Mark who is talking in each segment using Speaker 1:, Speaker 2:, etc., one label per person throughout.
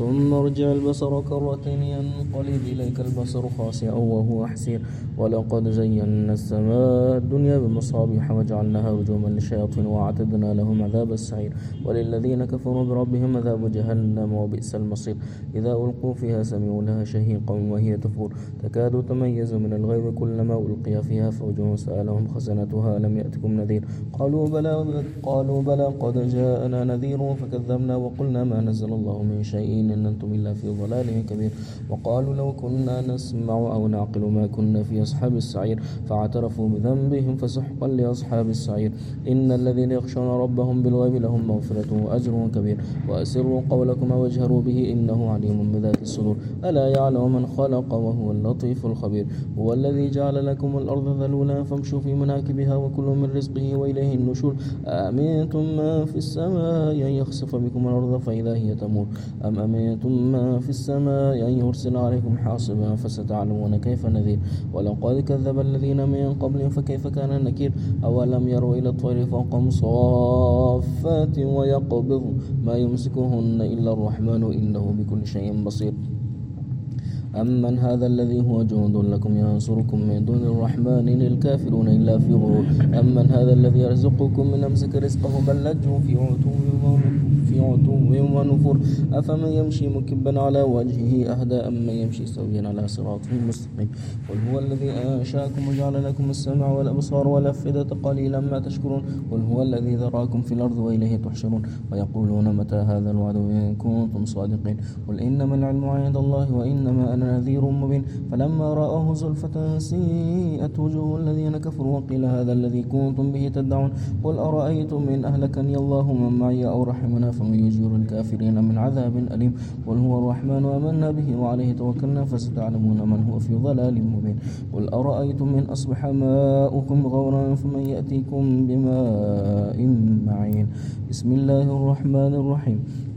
Speaker 1: ثم ارجع البصر كرتين ينقلب إليك البصر خاسئا وهو حسير ولقد زينا السماء الدنيا بمصابيح وجعلناها رجوما للشياطين وأعتدنا لهم عذاب السعير وللذين كفروا بربهم عذاب جهنم وبئس المصير إذا ألقوا فيها سمعوا لها شهيقا وهي تفور تكاد تميز من الغيظ كلما ألقي فيها فوج سألهم خزنتها لم يأتكم نذير قالوا بلى قالوا بلى قد جاءنا نذير فكذبنا وقلنا ما نزل الله من شيء إن أنتم إلا في ضلال كبير وقالوا لو كنا نسمع أو نعقل ما كنا في أصحاب السعير فاعترفوا بذنبهم فسحقا لأصحاب السعير إن الذين يخشون ربهم بالغيب لهم مغفرة وأجر كبير وأسروا قولكم واجهروا به إنه عليم بذات الصدور ألا يعلم من خلق وهو اللطيف الخبير هو الذي جعل لكم الأرض ذلولا فامشوا في مناكبها وكل من رزقه وإليه النشور أمنتم ما في السماء أن يخسف بكم الأرض فإذا هي تمور أم أمنتم آية ما في السماء أن يرسل عليكم حاصبا فستعلمون كيف نذير ولقد كذب الذين من قبل فكيف كان النكير أولم يروا إلى الطير فوقهم صافات ويقبض ما يمسكهن إلا الرحمن إنه بكل شيء بصير أمن هذا الذي هو جند لكم ينصركم من دون الرحمن للكافرون إلا في غرور أمن هذا الذي يرزقكم من أمسك رزقه بل لجوا في عتو في عتو ونفر أفمن يمشي مكبا على وجهه أهدى أم من يمشي سويا على صراط مستقيم قل هو الذي أنشأكم وجعل لكم السمع والأبصار والأفئدة قليلا ما تشكرون قل هو الذي ذراكم في الأرض وإليه تحشرون ويقولون متى هذا الوعد إن كنتم صادقين قل إنما العلم عند الله وإنما أنا نذير مبين فلما رآه زلفة سيئت وجوه الذين كفروا وقيل هذا الذي كنتم به تدعون قل أرأيتم إن أهلكني الله من معي أو رحمنا فمن يجير الكافرين من عذاب أليم قل هو الرحمن آمنا به وعليه توكلنا فستعلمون من هو في ضلال مبين قل أرأيتم إن أصبح ماؤكم غورا فمن يأتيكم بماء معين بسم الله الرحمن الرحيم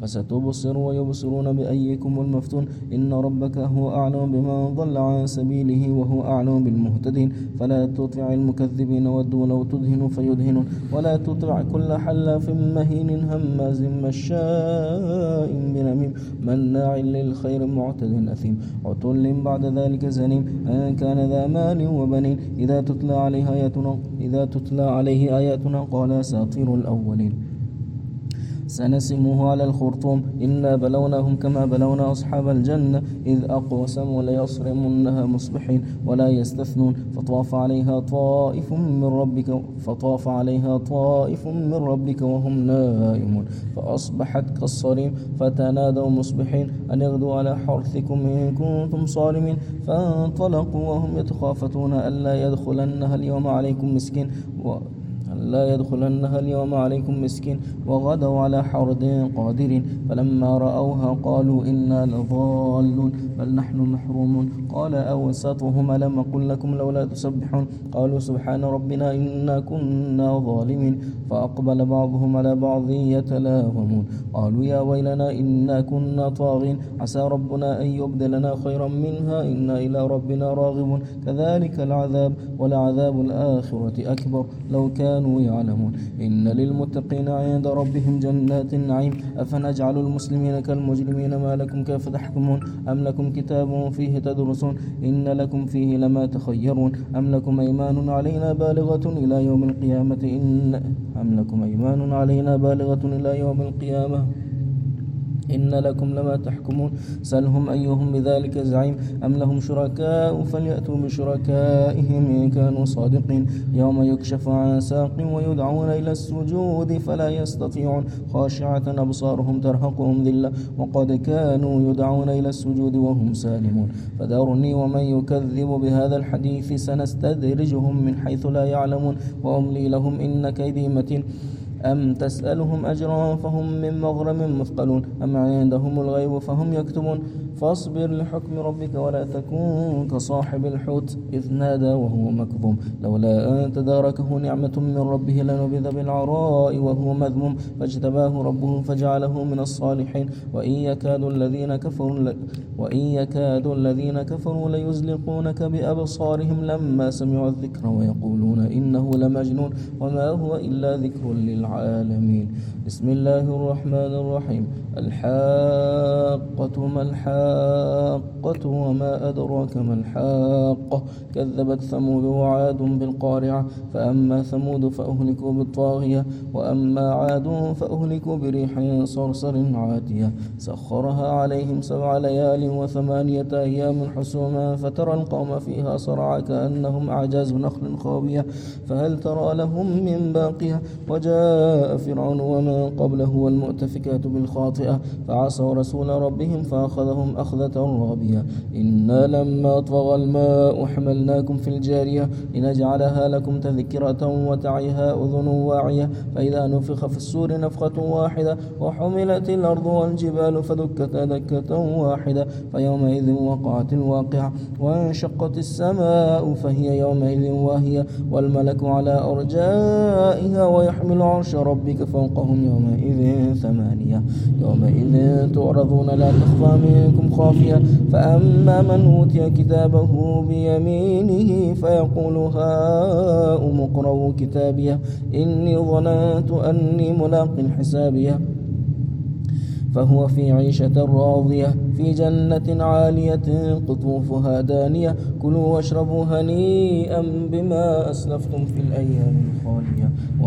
Speaker 1: فستبصر ويبصرون بأيكم المفتون إن ربك هو أعلم بمن ضل عن سبيله وهو أعلم بالمهتدين فلا تطع المكذبين ودوا لو تدهن فيدهنون ولا تطع كل في مهين هماز مشاء بنميم مناع للخير معتد أثيم عتل بعد ذلك زنيم أن كان ذا مال وبنين إذا تتلى عليه آياتنا إذا تتلى عليه آياتنا قال أساطير الأولين سنسمه على الخرطوم إنا بلوناهم كما بلونا أصحاب الجنة إذ أقسموا ليصرمنها مصبحين ولا يستثنون فطاف عليها طائف من ربك فطاف عليها طائف من ربك وهم نائمون فأصبحت كالصريم فتنادوا مصبحين أن اغدوا على حرثكم إن كنتم صارمين فانطلقوا وهم يتخافتون ألا يدخلنها اليوم عليكم مسكين لا يدخلنها اليوم عليكم مسكين وغدوا على حرد قادر فلما رأوها قالوا إنا لضالون بل نحن محرومون قال أوسطهم لم أقل لكم لولا تسبحون قالوا سبحان ربنا إنا كنا ظالمين فأقبل بعضهم على بعض يتلاهمون قالوا يا ويلنا إنا كنا طاغين عسى ربنا أن يبدلنا خيرا منها إنا إلى ربنا راغبون كذلك العذاب ولعذاب الآخرة أكبر لو كانوا يعلمون إن للمتقين عند ربهم جنات النعيم أفنجعل المسلمين كالمجرمين ما لكم كيف تحكمون أم لكم كتاب فيه تدرسون إن لكم فيه لما تخيرون أم لكم أيمان علينا بالغة إلى يوم القيامة إن أم لكم أيمان علينا بالغة إلى يوم القيامة إن لكم لما تحكمون سلهم أيهم بذلك زعيم أم لهم شركاء فليأتوا بشركائهم إن كانوا صادقين يوم يكشف عن ساق ويدعون إلى السجود فلا يستطيعون خاشعة أبصارهم ترهقهم ذلة وقد كانوا يدعون إلى السجود وهم سالمون فدارني ومن يكذب بهذا الحديث سنستدرجهم من حيث لا يعلمون وأملي لهم إن كيدي متين أم تسألهم أجرا فهم من مغرم مثقلون أم عندهم الغيب فهم يكتبون فاصبر لحكم ربك ولا تكن كصاحب الحوت إذ نادى وهو مكظوم لولا أن تداركه نعمة من ربه لنبذ بالعراء وهو مذموم فاجتباه ربه فجعله من الصالحين وإن يكاد الذين كفروا ل... وإن يكاد الذين كفروا ليزلقونك بأبصارهم لما سمعوا الذكر ويقولون إنه لمجنون وما هو إلا ذكر للعالمين بسم الله الرحمن الرحيم الحاقة ما الحاقة الحاقة وما أدراك ما الحاقة كذبت ثمود وعاد بالقارعة فأما ثمود فأهلكوا بالطاغية وأما عاد فأهلكوا بريح صرصر عاتية سخرها عليهم سبع ليال وثمانية أيام حسوما فترى القوم فيها صرعى كأنهم أعجاز نخل خاوية فهل ترى لهم من باقية وجاء فرعون ومن قبله والمؤتفكات بالخاطئة فعصوا رسول ربهم فأخذهم لهم أخذة رابية إنا لما طغى الماء حملناكم في الجارية لنجعلها لكم تذكرة وتعيها أذن واعية فإذا نفخ في السور نفخة واحدة وحملت الأرض والجبال فذكت دكة واحدة فيومئذ وقعت الواقعة وانشقت السماء فهي يومئذ واهية والملك على أرجائها ويحمل عرش ربك فوقهم يومئذ ثمانية يومئذ تعرضون لا تخفى منكم منكم خافيا فأما من أوتي كتابه بيمينه فيقول هاؤم اقرأوا كتابيه إني ظننت أني ملاق حسابيه فهو في عيشة راضية في جنة عالية قطوفها دانية كلوا واشربوا هنيئا بما أسلفتم في الأيام الخالية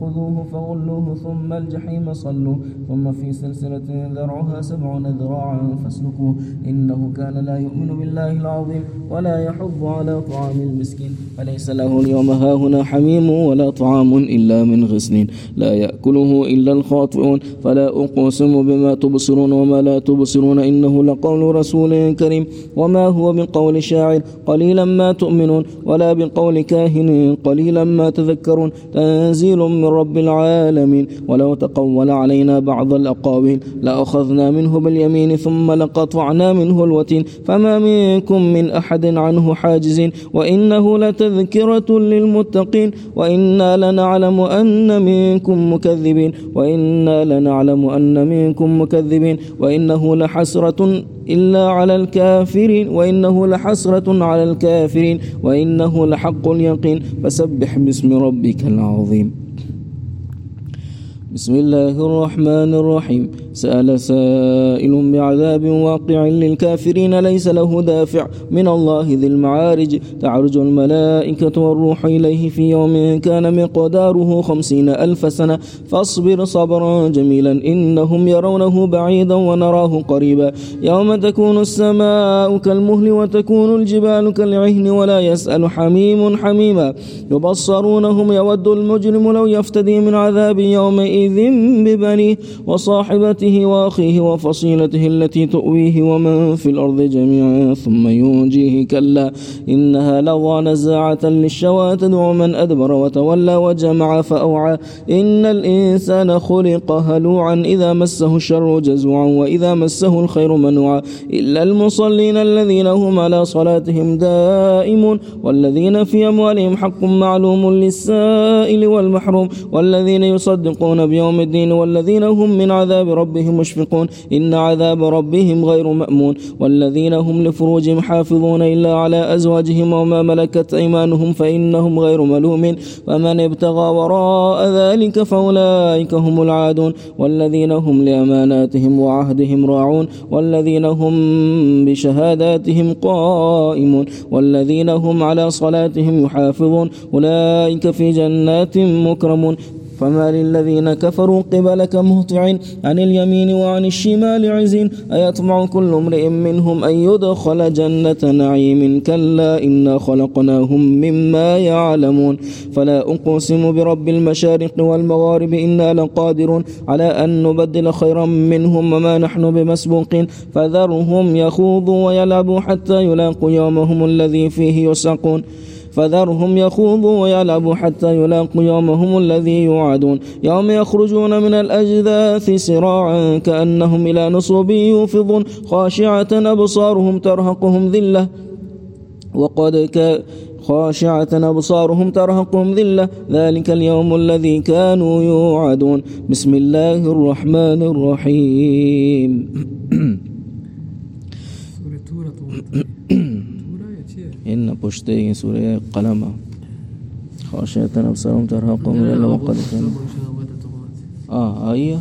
Speaker 1: خذوه فغلوه ثم الجحيم صلوا ثم في سلسلة ذرعها سبعون ذراعا فاسلكوه إنه كان لا يؤمن بالله العظيم ولا يحض على طعام المسكين فليس له اليوم هاهنا حميم ولا طعام إلا من غسل لا يأكله إلا الخاطئون فلا أقسم بما تبصرون وما لا تبصرون إنه لقول رسول كريم وما هو بقول شاعر قليلا ما تؤمنون ولا بقول كاهن قليلا ما تذكرون تنزيل من رب العالمين ولو تقول علينا بعض الأقاويل لأخذنا منه باليمين ثم لقطعنا منه الوتين فما منكم من أحد عنه حاجزين وإنه لتذكرة للمتقين وإنا لنعلم أن منكم مكذبين وإنا لنعلم أن منكم مكذبين وإنه لحسرة إلا على الكافرين وإنه لحسرة على الكافرين وإنه لحق اليقين فسبح باسم ربك العظيم بسم الله الرحمن الرحيم سأل سائل بعذاب واقع للكافرين ليس له دافع من الله ذي المعارج تعرج الملائكة والروح إليه في يوم كان مقداره خمسين ألف سنة فاصبر صبرا جميلا إنهم يرونه بعيدا ونراه قريبا يوم تكون السماء كالمهل وتكون الجبال كالعهن ولا يسأل حميم حميما يبصرونهم يود المجرم لو يفتدي من عذاب يومئذ يومئذ ببنيه وصاحبته وأخيه وفصيلته التي تؤويه ومن في الأرض جميعا ثم ينجيه كلا إنها لظى نزاعة للشوى تدعو من أدبر وتولى وجمع فأوعى إن الإنسان خلق هلوعا إذا مسه الشر جزوعا وإذا مسه الخير منوعا إلا المصلين الذين هم على صلاتهم دائم والذين في أموالهم حق معلوم للسائل والمحروم والذين يصدقون يوم الدين والذين هم من عذاب ربهم مشفقون إن عذاب ربهم غير مأمون والذين هم لفروجهم حافظون إلا على أزواجهم وما ملكت أيمانهم فإنهم غير ملومين فمن ابتغى وراء ذلك فأولئك هم العادون والذين هم لأماناتهم وعهدهم راعون والذين هم بشهاداتهم قائمون والذين هم على صلاتهم يحافظون أولئك في جنات مكرمون فما للذين كفروا قبلك مهتعين عن اليمين وعن الشمال عزين أيطمع كل امرئ منهم أن يدخل جنة نعيم كلا إنا خلقناهم مما يعلمون فلا أقسم برب المشارق والمغارب إنا لقادرون على أن نبدل خيرا منهم وما نحن بمسبوقين فذرهم يخوضوا ويلعبوا حتى يلاقوا يومهم الذي فيه يسقون فذرهم يخوضوا ويلعبوا حتى يلاقوا يومهم الذي يوعدون يوم يخرجون من الأجداث سراعا كأنهم إلى نصب يوفضون خاشعة أبصارهم ترهقهم ذلة وقد ك... خاشعة أبصارهم ترهقهم ذلة ذلك اليوم الذي كانوا يوعدون بسم الله الرحمن الرحيم ان پشتے یہ سورہ قلم خوشیتن اب سرم ترہا قوم اللہ اللہ وقت خلو آہ آئیہ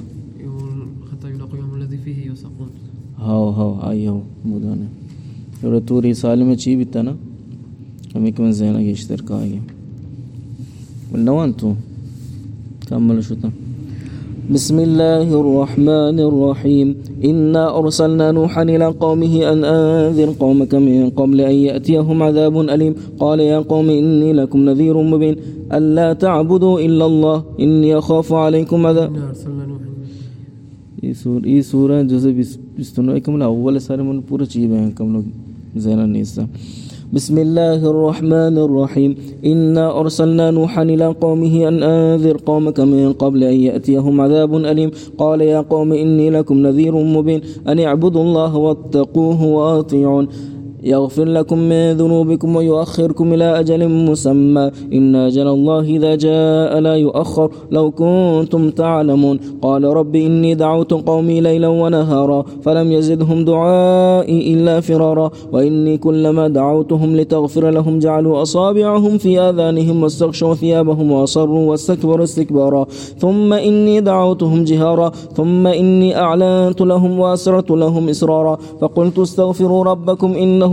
Speaker 1: ہاو ہاو آئیہ ہاو مدانے اور تو رسال میں چی بیتا نا ہمی کم زینہ گیشتر کا آئیہ نوان تو کامل شتن بسم الله الرحمن الرحيم إنا أرسلنا نوحا إلى قومه أن أنذر قومك من قبل أن يأتيهم عذاب أليم قال يا قوم إني لكم نذير مبين ألا تعبدوا إلا الله إني أخاف عليكم عذاب ये सूरह جزء बिस्तनों का मतलब अव्वल सारे मन पूरा चीज़ है हम लोग بسم الله الرحمن الرحيم إنا أرسلنا نوحا إلى قومه أن أنذر قومك من قبل أن يأتيهم عذاب أليم قال يا قوم إني لكم نذير مبين أن اعبدوا الله واتقوه وأطيعون يغفر لكم من ذنوبكم ويؤخركم إلى أجل مسمى إن أجل الله إذا جاء لا يؤخر لو كنتم تعلمون قال رب إني دعوت قومي ليلا ونهارا فلم يزدهم دعائي إلا فرارا وإني كلما دعوتهم لتغفر لهم جعلوا أصابعهم في آذانهم واستغشوا ثيابهم وأصروا واستكبروا استكبارا ثم إني دعوتهم جهارا ثم إني أعلنت لهم وأسرت لهم إسرارا فقلت استغفروا ربكم إنه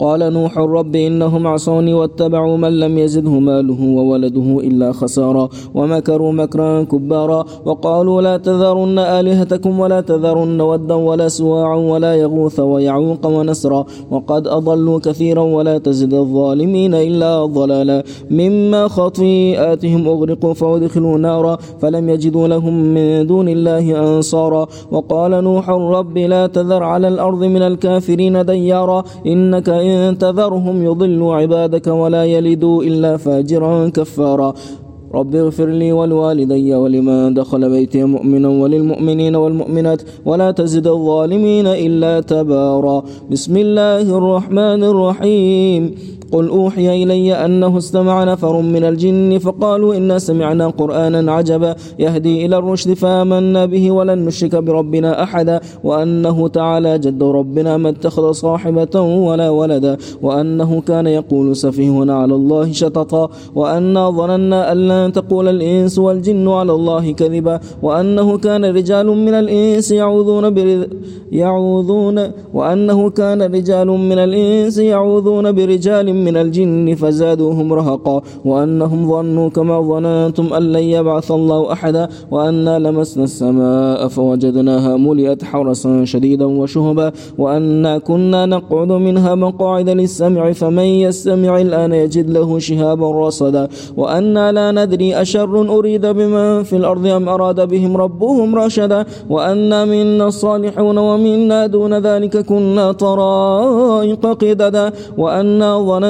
Speaker 1: قال نوح رب إنهم عصوني واتبعوا من لم يزده ماله وولده إلا خسارا ومكروا مكرا كبارا وقالوا لا تذرن آلهتكم ولا تذرن ودا ولا سواعا ولا يغوث ويعوق ونسرا وقد أضلوا كثيرا ولا تزد الظالمين إلا ضلالا مما خطيئاتهم أغرقوا فأدخلوا نارا فلم يجدوا لهم من دون الله أنصارا وقال نوح رب لا تذر على الأرض من الكافرين ديارا إنك إن إن تذرهم يضلوا عبادك ولا يلدوا إلا فاجرا كفارا رب اغفر لي ولوالدي ولمن دخل بيتي مؤمنا وللمؤمنين والمؤمنات ولا تزد الظالمين إلا تبارا بسم الله الرحمن الرحيم قل أوحي إلي أنه استمع نفر من الجن فقالوا إنا سمعنا قرآنا عجبا يهدي إلى الرشد فآمنا به ولن نشرك بربنا أحدا وأنه تعالى جد ربنا ما اتخذ صاحبة ولا ولدا وأنه كان يقول سفيهنا على الله شططا وأنا ظننا أن تقول الإنس والجن على الله كذبا وأنه كان رجال من الإنس يعوذون يعوذون وأنه كان رجال من الإنس يعوذون برجال من الجن فزادوهم رهقا وأنهم ظنوا كما ظننتم أن لن يبعث الله أحدا وأنا لمسنا السماء فوجدناها ملئت حرسا شديدا وشهبا وأنا كنا نقعد منها مقاعد للسمع فمن يستمع الآن يجد له شهابا رصدا وأنا لا ندري أشر أريد بمن في الأرض أم أراد بهم ربهم رشدا وأنا منا الصالحون ومنا دون ذلك كنا طرائق قددا وأنا ظننا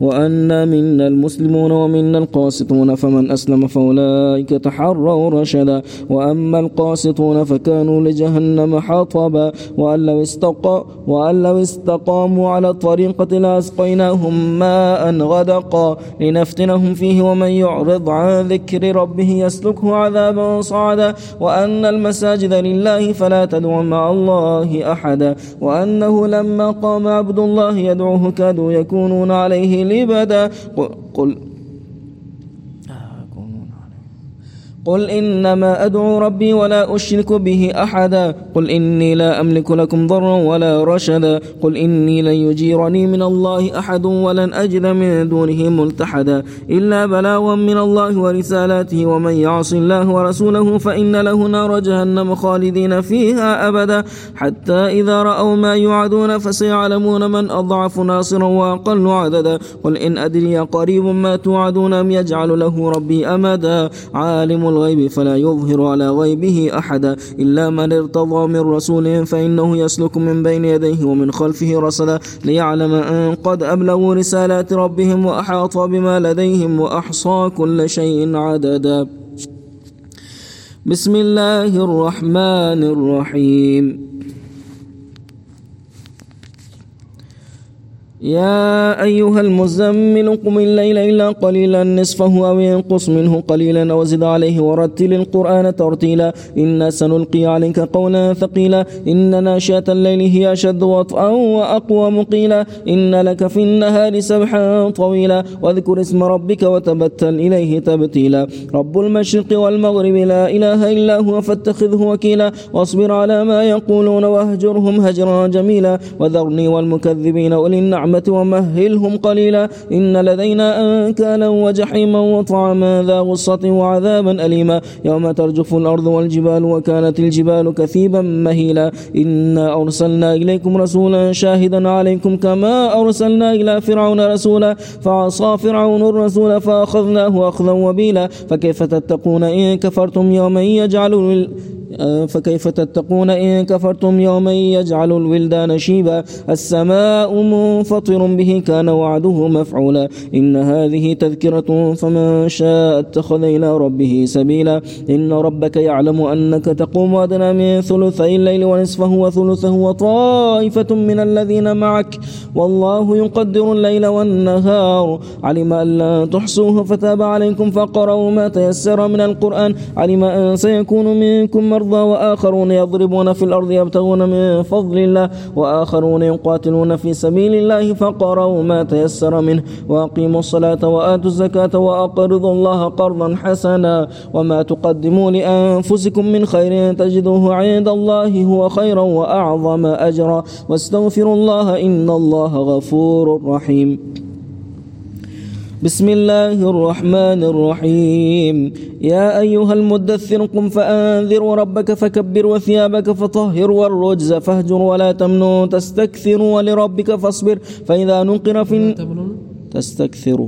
Speaker 1: وأنا منا المسلمون ومنا القاسطون فمن أسلم فأولئك تحروا رشدا وأما القاسطون فكانوا لجهنم حطبا وأن لو, استقا وأن لو استقاموا على الطريقة لأسقيناهم ماء غدقا لنفتنهم فيه ومن يعرض عن ذكر ربه يسلكه عذابا صعدا وأن المساجد لله فلا تدعوا مع الله أحدا وأنه لما قام عبد الله يدعوه كادوا يكونون عليه لبدا قل قل إنما أدعو ربي ولا أشرك به أحدا قل إني لا أملك لكم ضرا ولا رشدا قل إني لن يجيرني من الله أحد ولن أجد من دونه ملتحدا إلا بلاوا من الله ورسالاته ومن يعص الله ورسوله فإن له نار جهنم خالدين فيها أبدا حتى إذا رأوا ما يعدون فسيعلمون من أضعف ناصرا وأقل عددا قل إن أدري قريب ما توعدون أم يجعل له ربي أمدا عالم الغيب فلا يظهر على غيبه أحدا إلا من ارتضى من رسول فإنه يسلك من بين يديه ومن خلفه رصدا ليعلم أن قد أبلغوا رسالات ربهم وأحاط بما لديهم وأحصى كل شيء عددا بسم الله الرحمن الرحيم يا أيها المزمل قم الليل إلا قليلا نصفه أو ينقص منه قليلا وزد عليه ورتل القرآن ترتيلا إنا سنلقي عليك قولا ثقيلا إن ناشئة الليل هي أشد وطئا وأقوى مقيلا إن لك في النهار سبحا طويلا واذكر اسم ربك وتبتل إليه تبتيلا رب المشرق والمغرب لا إله إلا هو فاتخذه وكيلا واصبر على ما يقولون واهجرهم هجرا جميلا وذرني والمكذبين أولي النعم النعمة ومهلهم قليلا إن لدينا أنكالا وجحيما وطعما ذا غصة وعذابا أليما يوم ترجف الأرض والجبال وكانت الجبال كثيبا مهيلا إنا أرسلنا إليكم رسولا شاهدا عليكم كما أرسلنا إلى فرعون رسولا فعصى فرعون الرسول فأخذناه أخذا وبيلا فكيف تتقون إن كفرتم يوما يجعل فكيف تتقون إن كفرتم يوما يجعل الولدان شيبا السماء منفطر به كان وعده مفعولا إن هذه تذكرة فمن شاء اتخذ إلى ربه سبيلا إن ربك يعلم أنك تقوم أدنى من ثلثي الليل ونصفه وثلثه وطائفة من الذين معك والله يقدر الليل والنهار علم أن لا تحصوه فتاب عليكم فقروا ما تيسر من القرآن علم أن سيكون منكم الأرض وآخرون يضربون في الأرض يبتغون من فضل الله وآخرون يقاتلون في سبيل الله فقروا ما تيسر منه وأقيموا الصلاة وآتوا الزكاة وأقرضوا الله قرضا حسنا وما تقدموا لأنفسكم من خير تجدوه عند الله هو خيرا وأعظم أجرا واستغفروا الله إن الله غفور رحيم بسم الله الرحمن الرحيم يا أيها المدثر قم فأنذر ربك فكبر وثيابك فطهر والرجز فاهجر ولا تمنو تستكثر ولربك فاصبر فإذا نقر في تستكثر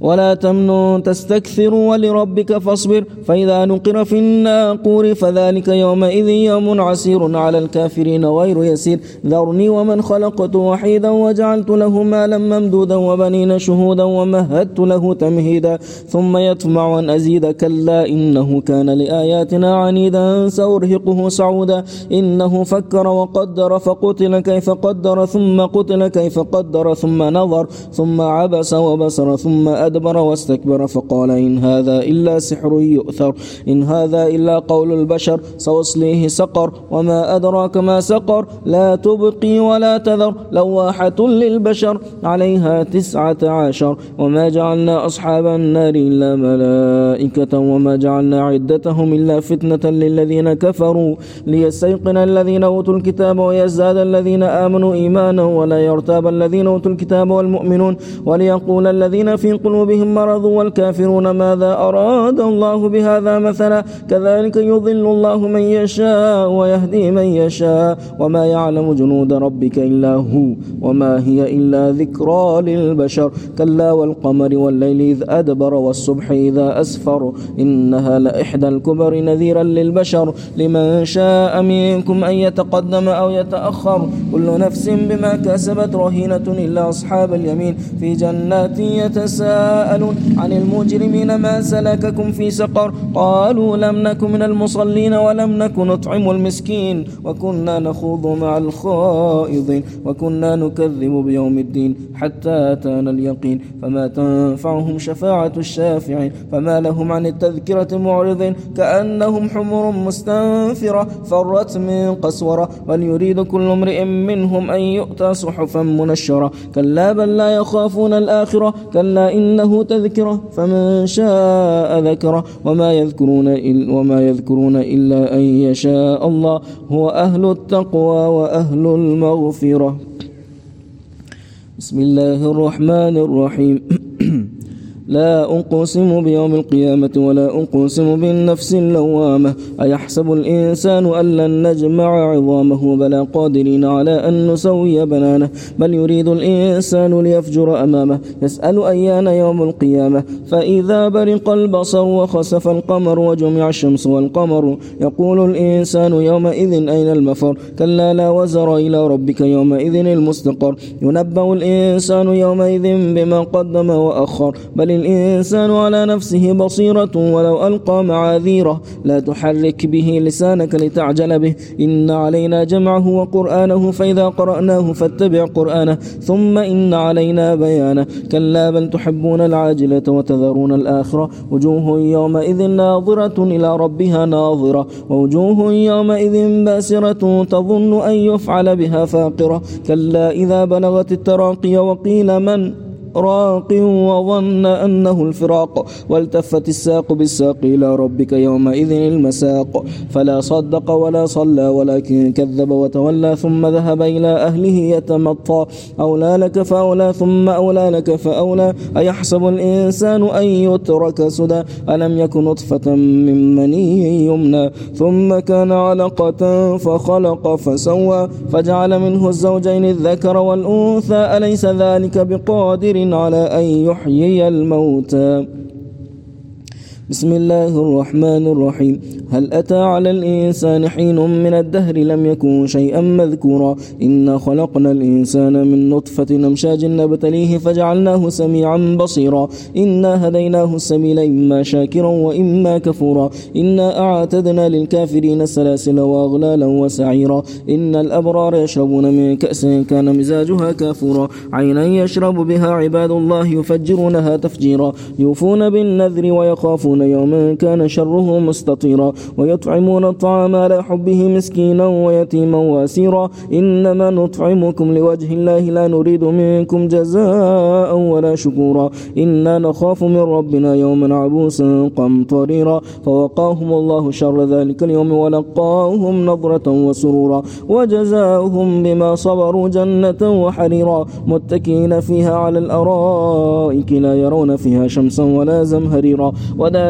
Speaker 1: ولا تمنوا تستكثر ولربك فاصبر فإذا نقر في الناقور فذلك يومئذ يوم عسير على الكافرين غير يسير ذرني ومن خلقت وحيدا وجعلت له مالا ممدودا وبنين شهودا ومهدت له تمهيدا ثم يطمع أن أزيد كلا إنه كان لآياتنا عنيدا سأرهقه سعودا إنه فكر وقدر فقتل كيف قدر ثم قتل كيف قدر ثم نظر ثم عبس وبصر ثم أدر أدبر واستكبر فقال إن هذا إلا سحر يؤثر إن هذا إلا قول البشر سأصليه سقر وما أدراك ما سقر لا تبقي ولا تذر لواحة للبشر عليها تسعة عشر وما جعلنا أصحاب النار إلا ملائكة وما جعلنا عدتهم إلا فتنة للذين كفروا ليستيقن الذين أوتوا الكتاب ويزداد الذين آمنوا إيمانا ولا يرتاب الذين أوتوا الكتاب والمؤمنون وليقول الذين في قلوبهم قلوبهم مرض والكافرون ماذا أراد الله بهذا مثلا كذلك يضل الله من يشاء ويهدي من يشاء وما يعلم جنود ربك إلا هو وما هي إلا ذكرى للبشر كلا والقمر والليل إذ أدبر والصبح إذا أسفر إنها لإحدى الكبر نذيرا للبشر لمن شاء منكم أن يتقدم أو يتأخر كل نفس بما كسبت رهينة إلا أصحاب اليمين في جنات يتساءل تساءلون عن المجرمين ما سلككم في سقر قالوا لم نك من المصلين ولم نك نطعم المسكين وكنا نخوض مع الخائضين وكنا نكذب بيوم الدين حتى أتانا اليقين فما تنفعهم شفاعة الشافعين فما لهم عن التذكرة معرضين كأنهم حمر مستنفرة فرت من قسورة وليريد كل امرئ منهم أن يؤتى صحفا منشرة كلا بل لا يخافون الآخرة كلا إن وأنه تذكرة فمن شاء ذكره وما يذكرون إلا وما يذكرون إلا أن يشاء الله هو أهل التقوى وأهل المغفرة بسم الله الرحمن الرحيم لا أقسم بيوم القيامة ولا أقسم بالنفس اللوامة أيحسب الإنسان أن لن نجمع عظامه بلا قادرين على أن نسوي بنانه بل يريد الإنسان ليفجر أمامه يسأل أيان يوم القيامة فإذا برق البصر وخسف القمر وجمع الشمس والقمر يقول الإنسان يومئذ أين المفر كلا لا وزر إلى ربك يومئذ المستقر ينبأ الإنسان يومئذ بما قدم وأخر بل الإنسان على نفسه بصيرة ولو ألقى معاذيره لا تحرك به لسانك لتعجل به إن علينا جمعه وقرآنه فإذا قرأناه فاتبع قرآنه ثم إن علينا بيانه كلا بل تحبون العاجلة وتذرون الآخرة وجوه يومئذ ناظرة إلى ربها ناظرة ووجوه يومئذ باسرة تظن أن يفعل بها فاقرة كلا إذا بلغت التراقي وقيل من راق وظن أنه الفراق والتفت الساق بالساق إلى ربك يومئذ المساق فلا صدق ولا صلى ولكن كذب وتولى ثم ذهب إلى أهله يتمطى أولى لك فأولى ثم أولى لك فأولى أيحسب الإنسان أن يترك سدى ألم يكن نطفة من مني يمنى ثم كان علقة فخلق فسوى فجعل منه الزوجين الذكر والأنثى أليس ذلك بقادر على أن يحيي الموتى بسم الله الرحمن الرحيم هل أتى على الإنسان حين من الدهر لم يكن شيئا مذكورا إنا خلقنا الإنسان من نطفة نمشاج نبتليه فجعلناه سميعا بصيرا إنا هديناه السبيل إما شاكرا وإما كفورا إنا أعتدنا للكافرين سلاسل وأغلالا وسعيرا إن الأبرار يشربون من كأس كان مزاجها كافورا عينا يشرب بها عباد الله يفجرونها تفجيرا يوفون بالنذر ويخافون ويصومون يوما كان شره مستطيرا ويطعمون الطعام على حبه مسكينا ويتيما واسيرا إنما نطعمكم لوجه الله لا نريد منكم جزاء ولا شكورا إنا نخاف من ربنا يوما عبوسا قمطريرا فوقاهم الله شر ذلك اليوم ولقاهم نظرة وسرورا وجزاهم بما صبروا جنة وحريرا متكئين فيها على الأرائك لا يرون فيها شمسا ولا زمهريرا ولا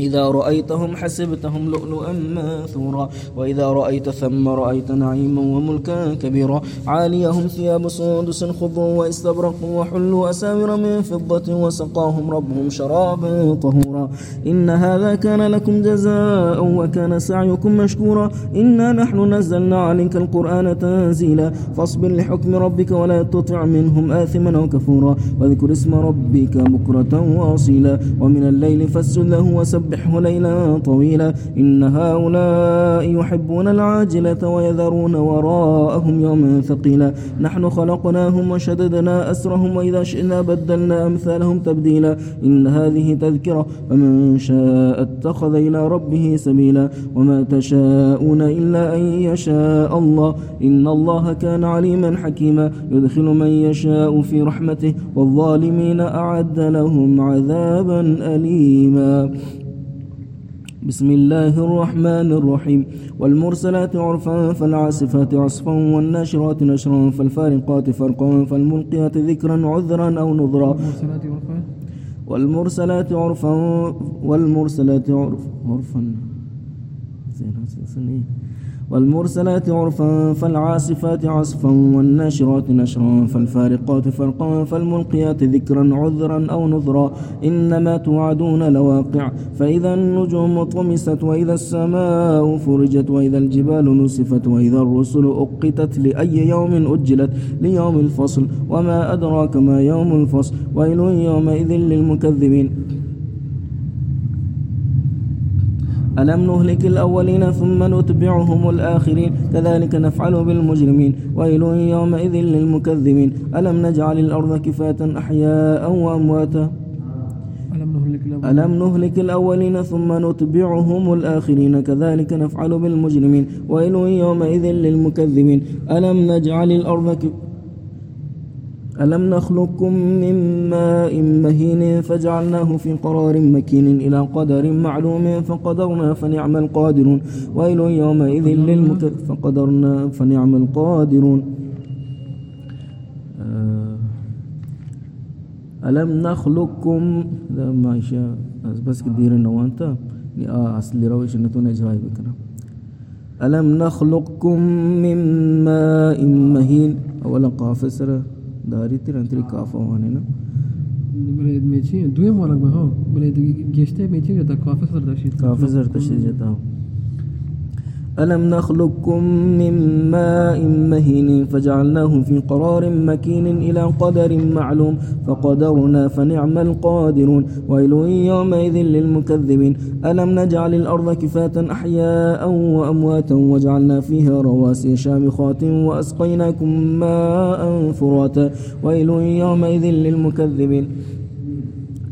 Speaker 1: إذا رأيتهم حسبتهم لؤلؤا منثورا وإذا رأيت ثم رأيت نعيما وملكا كبيرا عاليهم ثياب سندس خضوا واستبرقوا وحلوا أساور من فضة وسقاهم ربهم شرابا طهورا إن هذا كان لكم جزاء وكان سعيكم مشكورا إنا نحن نزلنا عليك القرآن تنزيلا فاصبر لحكم ربك ولا تطع منهم آثما أو كفورا واذكر اسم ربك بكرة واصيلا ومن الليل فاسجد له وسبح وسبحه ليلا طويلا إن هؤلاء يحبون العاجلة ويذرون وراءهم يوما ثقيلا نحن خلقناهم وشددنا أسرهم وإذا شئنا بدلنا أمثالهم تبديلا إن هذه تذكرة فمن شاء اتخذ إلى ربه سبيلا وما تشاءون إلا أن يشاء الله إن الله كان عليما حكيما يدخل من يشاء في رحمته والظالمين أعد لهم عذابا أليما بسم الله الرحمن الرحيم والمرسلات عرفا فالعاصفات عصفا والناشرات نشرا فالفارقات فرقا فالملقيات ذكرا عذرا أو نذرا والمرسلات عرفا والمرسلات عرف عرفا والمرسلات عرفا فالعاصفات عصفا والناشرات نشرا فالفارقات فرقا فالملقيات ذكرا عذرا أو نذرا إنما توعدون لواقع فإذا النجوم طمست وإذا السماء فرجت وإذا الجبال نسفت وإذا الرسل أقتت لأي يوم أجلت ليوم الفصل وما أدراك ما يوم الفصل ويل يومئذ للمكذبين ألم نهلك الأولين ثم نتبعهم الآخرين كذلك نفعل بالمجرمين ويل يومئذ للمكذبين ألم نجعل الأرض كفاة أحياء وأمواتا ألم نهلك الأولين ثم نتبعهم الآخرين كذلك نفعل بالمجرمين ويل يومئذ للمكذبين ألم نجعل الأرض كفاة ألم نخلقكم من ماء مهين فجعلناه في قرار مكين إلى قدر معلوم فقدرنا فنعم القادرون ويل يومئذ للمت فقدرنا فنعم القادرون آه، ألم نخلقكم ما شاء بس كدير إنه أنت آه أصل رويش إنه تنجراي بكنا ألم نخلقكم من ماء مهين أولا قافسره داریترنتریکافا وانه نه
Speaker 2: بلید میچی دوی مالک به ها بلید گشته میچی جتا کافه سرداشید کافه سرداشید جتا
Speaker 1: ألم نخلقكم من ماء مهين فجعلناه في قرار مكين إلى قدر معلوم فقدرنا فنعم القادرون ويل يومئذ للمكذبين ألم نجعل الأرض كفاة أحياء وأمواتا وجعلنا فيها رواسي شامخات وأسقيناكم ماء فراتا ويل يومئذ للمكذبين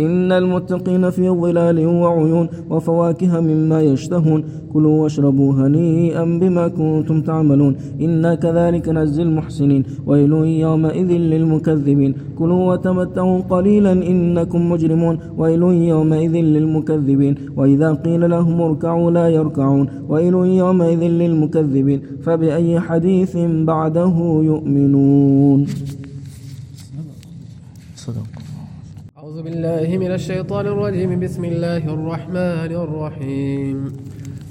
Speaker 1: إن المتقين في ظلال وعيون وفواكه مما يشتهون كلوا واشربوا هنيئا بما كنتم تعملون إنا كذلك نجزي المحسنين ويل يومئذ للمكذبين كلوا وتمتعوا قليلا إنكم مجرمون ويل يومئذ للمكذبين وإذا قيل لهم اركعوا لا يركعون ويل يومئذ للمكذبين فبأي حديث بعده يؤمنون
Speaker 2: بالله من الشيطان الرجيم بسم الله الرحمن الرحيم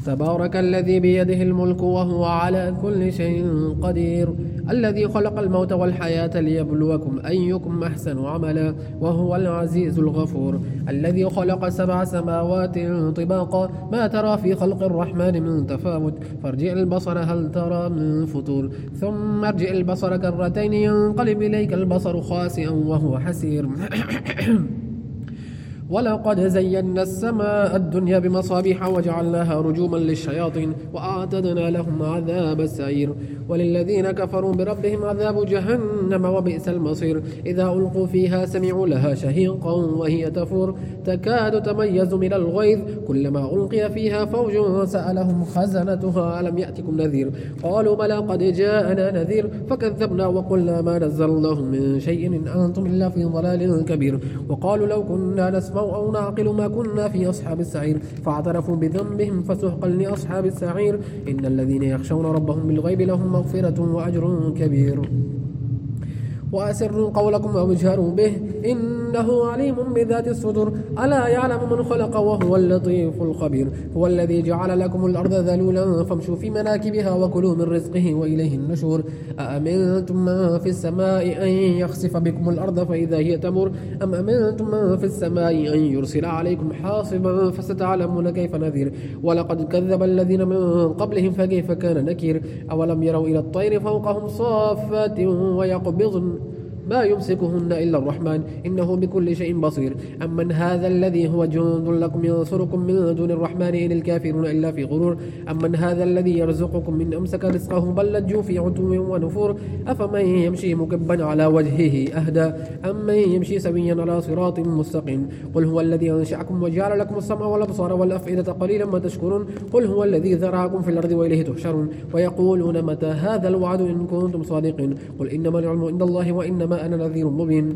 Speaker 2: تبارك الذي بيده الملك وهو على كل شيء قدير الذي خلق الموت والحياة ليبلوكم أيكم أحسن عملا وهو العزيز الغفور الذي خلق سبع سماوات طباقا ما ترى في خلق الرحمن من تفاوت فارجع البصر هل ترى من فطور ثم ارجع البصر كرتين ينقلب إليك البصر خاسئا وهو حسير ولقد زينا السماء الدنيا بمصابيح وجعلناها رجوما للشياطين وأعتدنا لهم عذاب السعير وللذين كفروا بربهم عذاب جهنم وبئس المصير إذا ألقوا فيها سمعوا لها شهيقا وهي تفور تكاد تميز من الغيظ كلما ألقي فيها فوج سألهم خزنتها ألم يأتكم نذير قالوا بلى قد جاءنا نذير فكذبنا وقلنا ما نزل الله من شيء إن أنتم إلا في ضلال كبير وقالوا لو كنا نسمع نسمع أو نعقل ما كنا في أصحاب السعير فاعترفوا بذنبهم فسحقا لأصحاب السعير إن الذين يخشون ربهم بالغيب لهم مغفرة وأجر كبير وأسروا قولكم أو اجهروا به إن إنه عليم بذات الصدور ألا يعلم من خلق وهو اللطيف الخبير هو الذي جعل لكم الأرض ذلولا فامشوا في مناكبها وكلوا من رزقه وإليه النشور أأمنتم من في السماء أن يخسف بكم الأرض فإذا هي تمر أم أمنتم من في السماء أن يرسل عليكم حاصبا فستعلمون كيف نذير ولقد كذب الذين من قبلهم فكيف كان نكير أولم يروا إلى الطير فوقهم صافات ويقبضن ما يمسكهن إلا الرحمن إنه بكل شيء بصير أمن هذا الذي هو جند لكم ينصركم من دون الرحمن إن الكافرون إلا في غرور أمن هذا الذي يرزقكم من أمسك رزقه بل لجوا في عتو ونفور أفمن يمشي مكبا على وجهه أهدى أمن يمشي سويا على صراط مستقيم قل هو الذي أنشأكم وجعل لكم السمع والأبصار والأفئدة قليلا ما تشكرون قل هو الذي ذرعكم في الأرض وإليه تحشرون ويقولون متى هذا الوعد إن كنتم صادقين قل إنما العلم عند الله وإنما أنا نذير مبين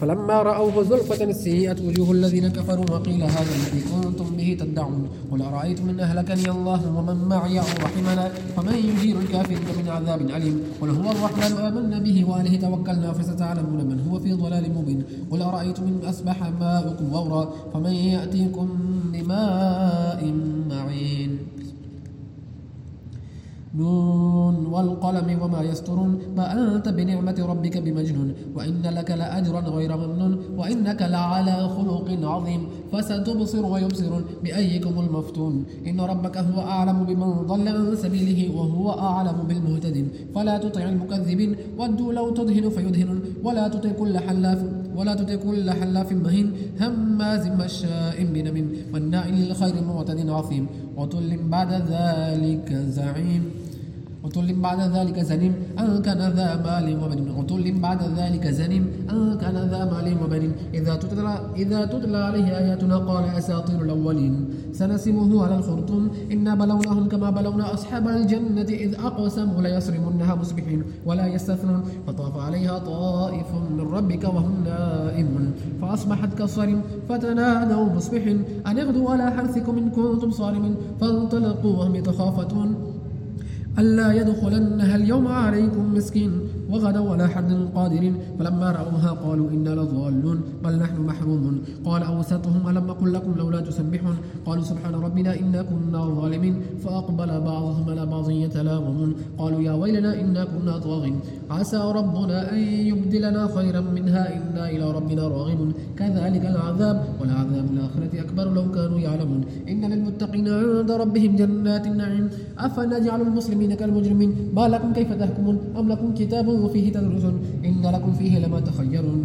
Speaker 2: فلما رأوه زلفة سيئت وجوه الذين كفروا وقيل هذا الذي كنتم به تدعون قل أرأيتم إن أهلكني الله ومن معي أو رحمنا فمن يجير الكافرين من عذاب أليم قل هو الرحمن آمنا به وعليه توكلنا فستعلمون من هو في ضلال مبين قل أرأيتم إن أصبح ماؤكم غورا فمن يأتيكم بماء نون والقلم وما يسترون ما أنت بنعمة ربك بمجنون وإن لك لأجرا غير ممنون وإنك لعلى خلق عظيم فستبصر ويبصر بأيكم المفتون إن ربك هو أعلم بمن ضل عن سبيله وهو أعلم بالمهتدين فلا تطع المكذبين ودوا لو تدهن فيدهن ولا تطع كل حلاف ولا تطع كل حلاف مهين هماز مشاء بنمين مناع للخير معتد عظيم وطل بعد ذلك زعيم عتل بعد ذلك زنم أن كان ذا مال وبنين عتل بعد ذلك زنم أن كان ذا مال وبنين إذا تتلى إذا تتلى عليه آياتنا قال أساطير الأولين سنسمه على الخرطوم إنا بلوناهم كما بلونا أصحاب الجنة إذ أقسموا ليصرمنها مصبحين ولا يستثنون فطاف عليها طائف من ربك وهم نائمون فأصبحت كالصرم فتنادوا مصبحين أن اغدوا على حرثكم إن كنتم صارمين فانطلقوا وهم يتخافتون ألا يدخلنها اليوم عليكم مسكين وغدا ولا حد قادر فلما رأوها قالوا إنا لضالون بل نحن محرومون قال أوسطهم ألم أقل لكم لولا تسبحون قالوا سبحان ربنا إنا كنا ظالمين فأقبل بعضهم على بعض يتلاومون قالوا يا ويلنا إنا كنا طاغين عسى ربنا أن يبدلنا خيرا منها إنا إلى ربنا راغبون كذلك العذاب والعذاب الآخرة أكبر لو كانوا يعلمون إن للمتقين عند ربهم جنات النعيم أفنجعل المسلمين كالمجرمين ما لكم كيف تحكمون أم لكم كتاب وفيه فيه تدرسون إن لكم فيه لما تخيرون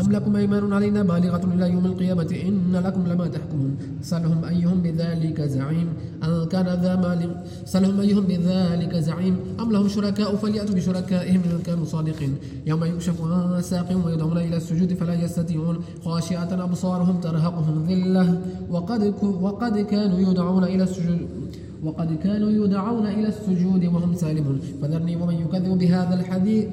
Speaker 2: أم لكم أيمان علينا بالغة إلى يوم القيامة إن لكم لما تحكمون سلهم أيهم بذلك زعيم أن كان ذا مال سلهم أيهم بذلك زعيم أم لهم شركاء فليأتوا بشركائهم إن كانوا صادقين يوم يكشف عن ساق ويدعون إلى السجود فلا يستطيعون خاشعة أبصارهم ترهقهم ذلة وقد وقد كانوا يدعون إلى السجود وقد كانوا يدعون إلى السجود وهم سالمون فذرني ومن يكذب بهذا الحديث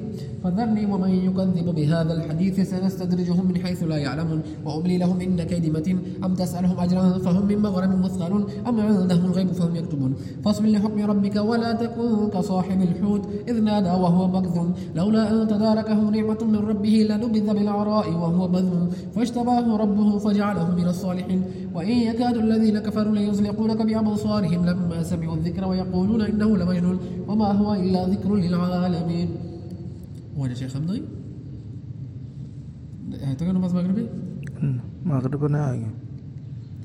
Speaker 2: فذرني ومن يكذب بهذا الحديث سنستدرجهم من حيث لا يعلمون وأملي لهم إن كيد متين أم تسألهم أجرا فهم من مغرم مثقلون أم عندهم الغيب فهم يكتبون فاصبر لحكم ربك ولا تكن كصاحب الحوت إذ نادى وهو مكذوم لولا أن تداركه نعمة من ربه لنبذ بالعراء وهو مذموم فاجتباه ربه فجعله من الصالحين وإن يكاد الذين كفروا ليزلقونك بأبصارهم لما سمعوا الذكر ويقولون إنه لمجنون وما هو إلا ذكر للعالمين وين شيخ أمضي؟ هتقرأ نماز مغربي؟
Speaker 1: مغرب نه آگه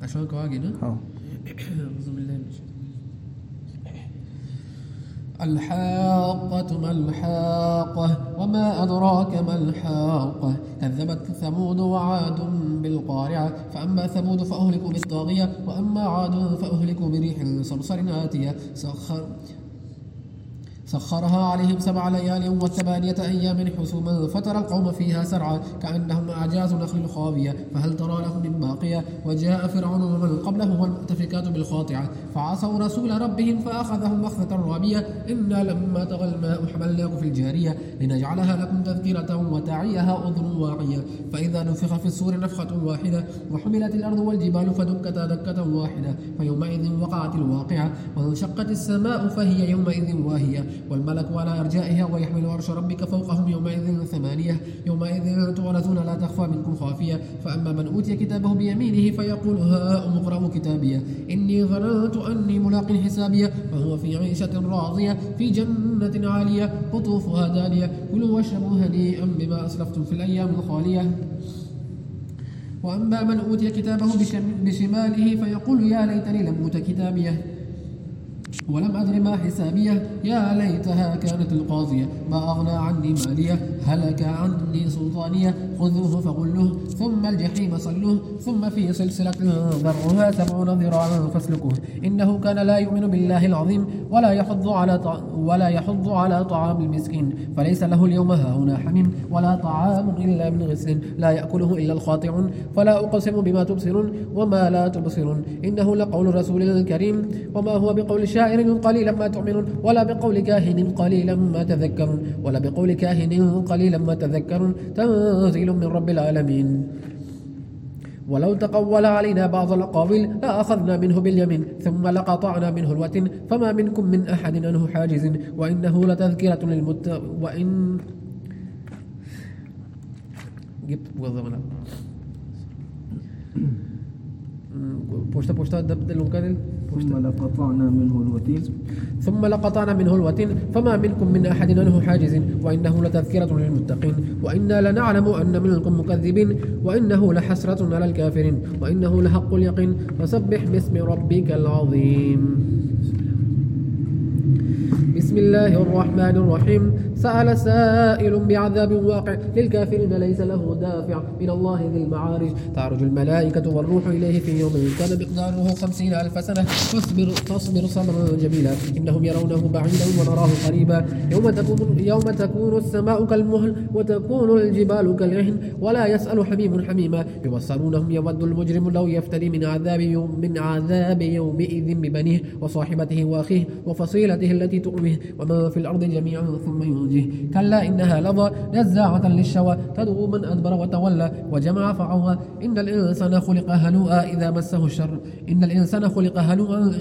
Speaker 2: اشان که آگه نه؟ ها الحاقة ما الحاقة وما أدراك ما الحاقة كذبت ثمود وعاد بالقارعة فأما ثمود فأهلكوا بالطاغية وأما عاد فأهلكوا بريح صرصر آتية سخر سخرها عليهم سبع ليال وثمانية أيام حسوما فترى القوم فيها سرعا كأنهم أعجاز نخل خاوية فهل ترى لهم من باقية وجاء فرعون ومن قبله والمؤتفكات بالخاطعة فعصوا رسول ربهم فأخذهم أخذة رابية إنا لما تغى الماء حملناه في الجارية لنجعلها لكم تذكرة وتعيها أذن واعية فإذا نفخ في السور نفخة واحدة وحملت الأرض والجبال فدكتا دكة واحدة فيومئذ وقعت الواقعة وانشقت السماء فهي يومئذ واهية والملك على أرجائها ويحمل عرش ربك فوقهم يومئذ ثمانية يومئذ تعرضون لا تخفى منكم خافية فأما من أوتي كتابه بيمينه فيقول هاؤم اقرأوا كتابيه إني ظننت أني ملاق حسابية فهو في عيشة راضية في جنة عالية قطوفها دالية كلوا واشربوا هنيئا بما أسلفتم في الأيام الخالية وأما من أوتي كتابه بشماله فيقول يا ليتني لم أوت كتابيه ولم أدر ما حسابية يا ليتها كانت القاضية ما أغنى عني مالية هلك عني سلطانية خذوه فغلوه ثم الجحيم صلوه ثم في سلسلة ذرها سبعون ذراعا فاسلكوه إنه كان لا يؤمن بالله العظيم ولا يحض على ولا يحض على طعام المسكين فليس له اليوم هنا حميم ولا طعام إلا من غسل لا يأكله إلا الخاطعون فلا أقسم بما تبصرون وما لا تبصرون إنه لقول رسول الكريم وما هو بقول شاعر بآمن قليلا ما تؤمنون ولا بقول كاهن قليلا ما تذكرون ولا بقول كاهن قليلا ما تذكرون تنزيل من رب العالمين ولو تقول علينا بعض الأقاويل لأخذنا منه باليمين ثم لقطعنا منه الوتن فما منكم من أحد أنه حاجز وإنه لتذكرة للمت وإن جبت بوشتا بوشتا دبدل وكذا ثم لقطعنا منه الوتين ثم لقطعنا منه الوتين فما منكم من أحد عنه حاجز وإنه لتذكرة للمتقين وإنا لنعلم أن منكم مكذبين وإنه لحسرة على الكافرين وإنه لحق اليقين فسبح باسم ربك العظيم بسم الله الرحمن الرحيم سأل سائل بعذاب واقع للكافرين ليس له دافع من الله ذي المعارج تعرج الملائكة والروح إليه في يوم كان مقداره خمسين ألف سنة فاصبر تصبر صبرا جميلا إنهم يرونه بعيدا ونراه قريبا يوم تكون, يوم تكون السماء كالمهل وتكون الجبال كالعهن ولا يسأل حميم حميما يبصرونهم يود المجرم لو يفتري من عذاب يوم من عذاب يومئذ ببنيه وصاحبته وأخيه وفصيلته التي تؤمه ومن في الأرض جميعا ثم ينزل زوجه كلا إنها لظى نزاعة للشوى تدعو من أدبر وتولى وجمع فعوى إن الإنسان خلق هلوءا إذا مسه الشر إن الإنسان خلق هلوءا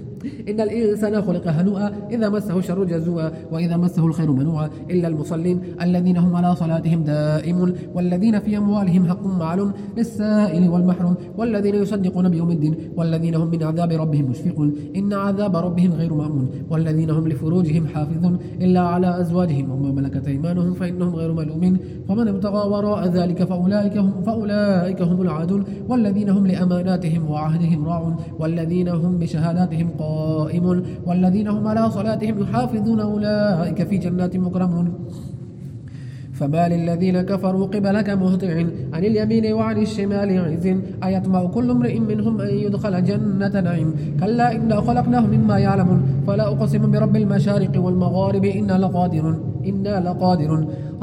Speaker 2: إن الإنسان خلق هنوءا إذا مسه الشر جزوءا وإذا مسه الخير منوعا إلا المصلين الذين هم على صلاتهم دائمون والذين في أموالهم حق معلوم للسائل والمحروم والذين يصدقون بيوم الدين والذين هم من عذاب ربهم مشفقون إن عذاب ربهم غير مأمون والذين هم لفروجهم حافظون إلا على أزواجهم وما ملكت أيمانهم فإنهم غير ملومين فمن ابتغى وراء ذلك فأولئك هم, فأولئك هم العادون والذين هم لأماناتهم وعهدهم راعون والذين هم بشهاداتهم قائمون قائم والذين هم على صلاتهم يحافظون أولئك في جنات مكرمون فما للذين كفروا قبلك مهطع عن اليمين وعن الشمال عز أيطمع كل امرئ منهم أن يدخل جنة نعيم كلا إنا خلقناه مما يعلمون فلا أقسم برب المشارق والمغارب إنا لقادر إنا لقادر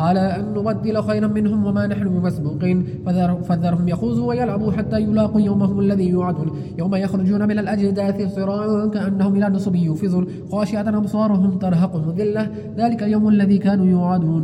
Speaker 2: على أن نبدل خيرا منهم وما نحن بمسبوقين فذر فذرهم يخوزوا ويلعبوا حتى يلاقوا يومهم الذي يوعدون يوم يخرجون من الأجداث صراعا كأنهم إلى نصب يوفزون خاشعة أبصارهم ترهقهم ذلة ذلك اليوم الذي كانوا يوعدون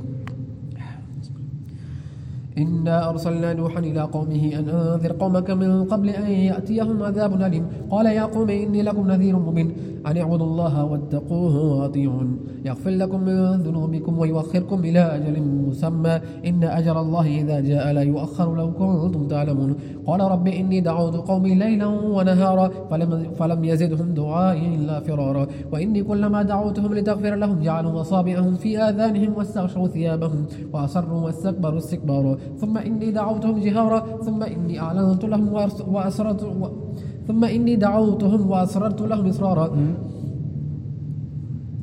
Speaker 2: إنا أرسلنا نوحا إلى قومه أن أنذر قومك من قبل أن يأتيهم عذاب أليم قال يا قوم إني لكم نذير مبين أن اعبدوا الله واتقوه وأطيعون يغفر لكم من ذنوبكم ويؤخركم إلى أجل مسمى إن أجر الله إذا جاء لا يؤخر لو كنتم تعلمون قال رب إني دعوت قومي ليلا ونهارا فلم, فلم يزدهم دعائي إلا فرارا وإني كلما دعوتهم لتغفر لهم جعلوا أصابعهم في آذانهم واستغشوا ثيابهم وأصروا واستكبروا استكبارا ثم إني دعوتهم جهارا ثم إني أعلنت لهم وأسررت و... ثم إني دعوتهم وأسررت لهم إسرارا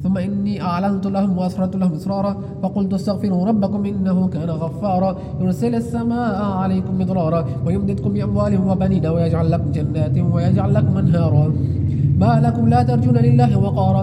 Speaker 2: ثم إني أعلنت لهم وأسررت لهم إسرارا فقلت استغفروا ربكم إنه كان غفارا يرسل السماء عليكم مدرارا ويمددكم بأموال وبنين ويجعل لكم جنات ويجعل لكم أنهارا ما لكم لا ترجون لله وقارا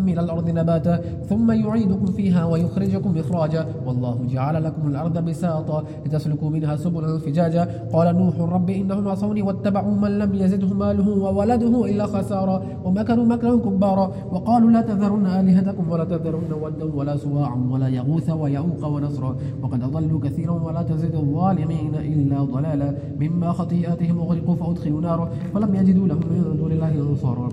Speaker 2: من الأرض نباتا ثم يعيدكم فيها ويخرجكم إخراجا والله جعل لكم الأرض بساطا لتسلكوا منها سبلا فجاجا قال نوح رب إنهم عصوني واتبعوا من لم يزده ماله وولده إلا خسارا ومكروا مكرا كبارا وقالوا لا تذرن آلهتكم ولا تذرن ودا ولا سواعا ولا يغوث ويعوق ونصرا وقد أضلوا كثيرا ولا تزد الظالمين إلا ضلالا مما خطيئاتهم أغرقوا فأدخلوا نارا فلم يجدوا لهم من دون الله أنصارا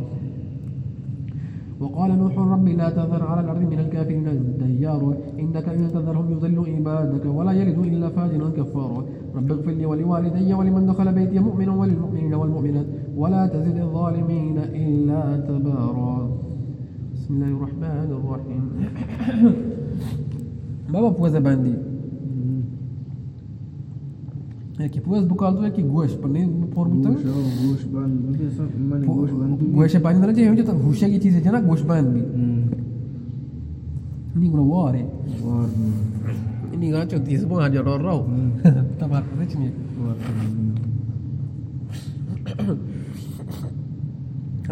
Speaker 2: وقال نوح رب لا تذر على الأرض من الكافرين ديار إنك إن تذرهم يضلوا عبادك ولا يلدوا إلا فاجرا كفارا رب اغفر لي ولوالدي ولمن دخل بيتي مؤمنا وللمؤمنين والمؤمنات ولا تزد الظالمين إلا تبارا بسم الله الرحمن الرحيم بابا فوز باندي Kipuaz bukaldu ki goş, panin formuta. Goş ban, yani goş ban. Goşe pani dala चाहिए जो तो हुशे की चीजें ना गोश बान भी हम्म। नहीं गुना वार है वार हम्म। नहीं गांच होती है सुबह हजार और रहो तब आप कुछ नहीं तो हम्म।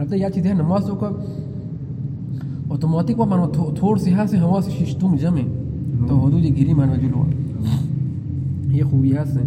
Speaker 2: अब तो यह चीज़ है नमाज का ऑटोमेटिक वा मानो थो, थोड़ से यहाँ से हवा से शिष्टुंग जमे तो होदू जी गिरी मानवा जुलवा ये खूबियात हैं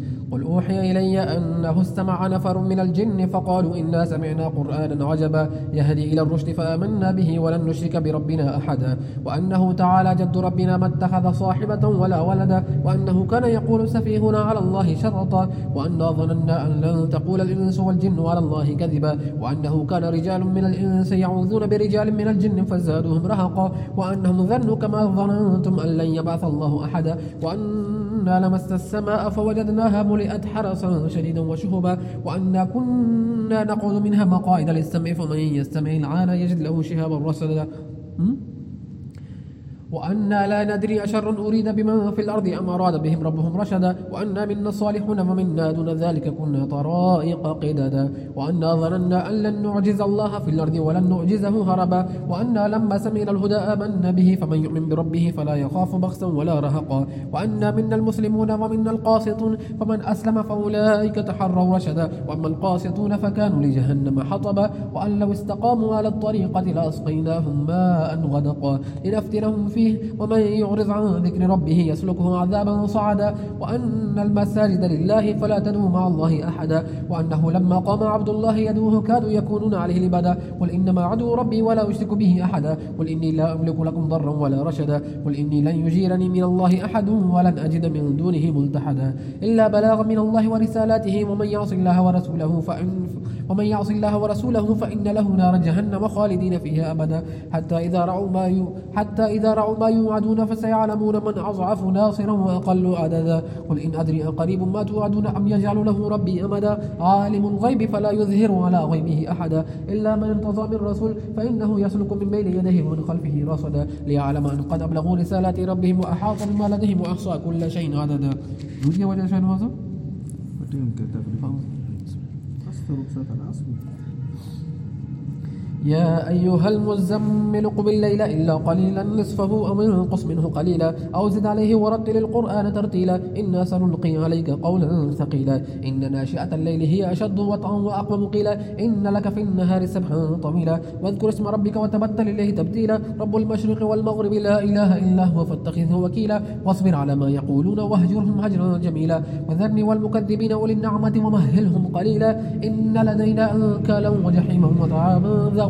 Speaker 2: قل أوحي إلي أنه استمع نفر من الجن فقالوا إنا سمعنا قرآنا عجبا يهدي إلى الرشد فآمنا به ولن نشرك بربنا أحدا وأنه تعالى جد ربنا ما اتخذ صاحبة ولا ولدا وأنه كان يقول سفيهنا على الله شرطا وأنا ظننا أن لن تقول الإنس والجن على الله كذبا وأنه كان رجال من الإنس يعوذون برجال من الجن فزادوهم رهقا وأنهم ظنوا كما ظننتم أن لن يبعث الله أحدا وأن كنا لمسنا السماء فوجدناها ملئت حرسا شديدا وشهبا وأنا كنا نقعد منها مقاعد للسمع فمن يستمع العالى يجد له شهابا رصدا وأنا لا ندري أشر أريد بمن في الأرض أم أراد بهم ربهم رشدا وأنا منا الصالحون ومنا دون ذلك كنا طرائق قددا وأنا ظننا أن لن نعجز الله في الأرض ولن نعجزه هربا وأنا لما سمعنا الهدى آمنا به فمن يؤمن بربه فلا يخاف بخسا ولا رهقا وأنا منا المسلمون ومنا القاسطون فمن أسلم فأولئك تحروا رشدا وأما القاسطون فكانوا لجهنم حطبا وأن لو استقاموا على الطريقة لأسقيناهم ماء غدقا لنفتنهم فيه فيه ومن يعرض عن ذكر ربه يسلكه عذابا صعدا وأن المساجد لله فلا تدعو مع الله أحدا وأنه لما قام عبد الله يدعوه كادوا يكونون عليه لبدا قل إنما عدو ربي ولا أشرك به أحدا قل إني لا أملك لكم ضرا ولا رشدا قل إني لن يجيرني من الله أحد ولن أجد من دونه ملتحدا إلا بلاغ من الله ورسالاته ومن يعص الله ورسوله فإن ومن يعص الله ورسوله فإن له نار جهنم خالدين فيها أبدا حتى إذا رأوا ما حتى إذا رأوا ما يوعدون فسيعلمون من أضعف ناصرا وأقل عددا قل إن أدري أقريب ما توعدون أم يجعل له ربي أمدا عالم الغيب فلا يظهر على غيبه أحدا إلا من انتظى من رسول فإنه يسلك من بين يديه ومن خلفه رصدا ليعلم أن قد أبلغوا رسالات ربهم وأحاط بما لديهم وأحصى كل شيء عددا نودي وجه to هذا؟ أستغفر الله العظيم يا أيها المزمل قم الليل إلا قليلا نصفه أو انقص منه قليلا أو زد عليه ورتل القرآن ترتيلا إنا سنلقي عليك قولا ثقيلا إن ناشئة الليل هي أشد وطعا وأقوم قيلا إن لك في النهار سبحا طويلا واذكر اسم ربك وتبتل إليه تبتيلا رب المشرق والمغرب لا إله إلا هو فاتخذه وكيلا واصبر على ما يقولون واهجرهم هجرا جميلا وذرني والمكذبين أولي النعمة ومهلهم قليلا إن لدينا أنكالا وجحيما وطعاما ذا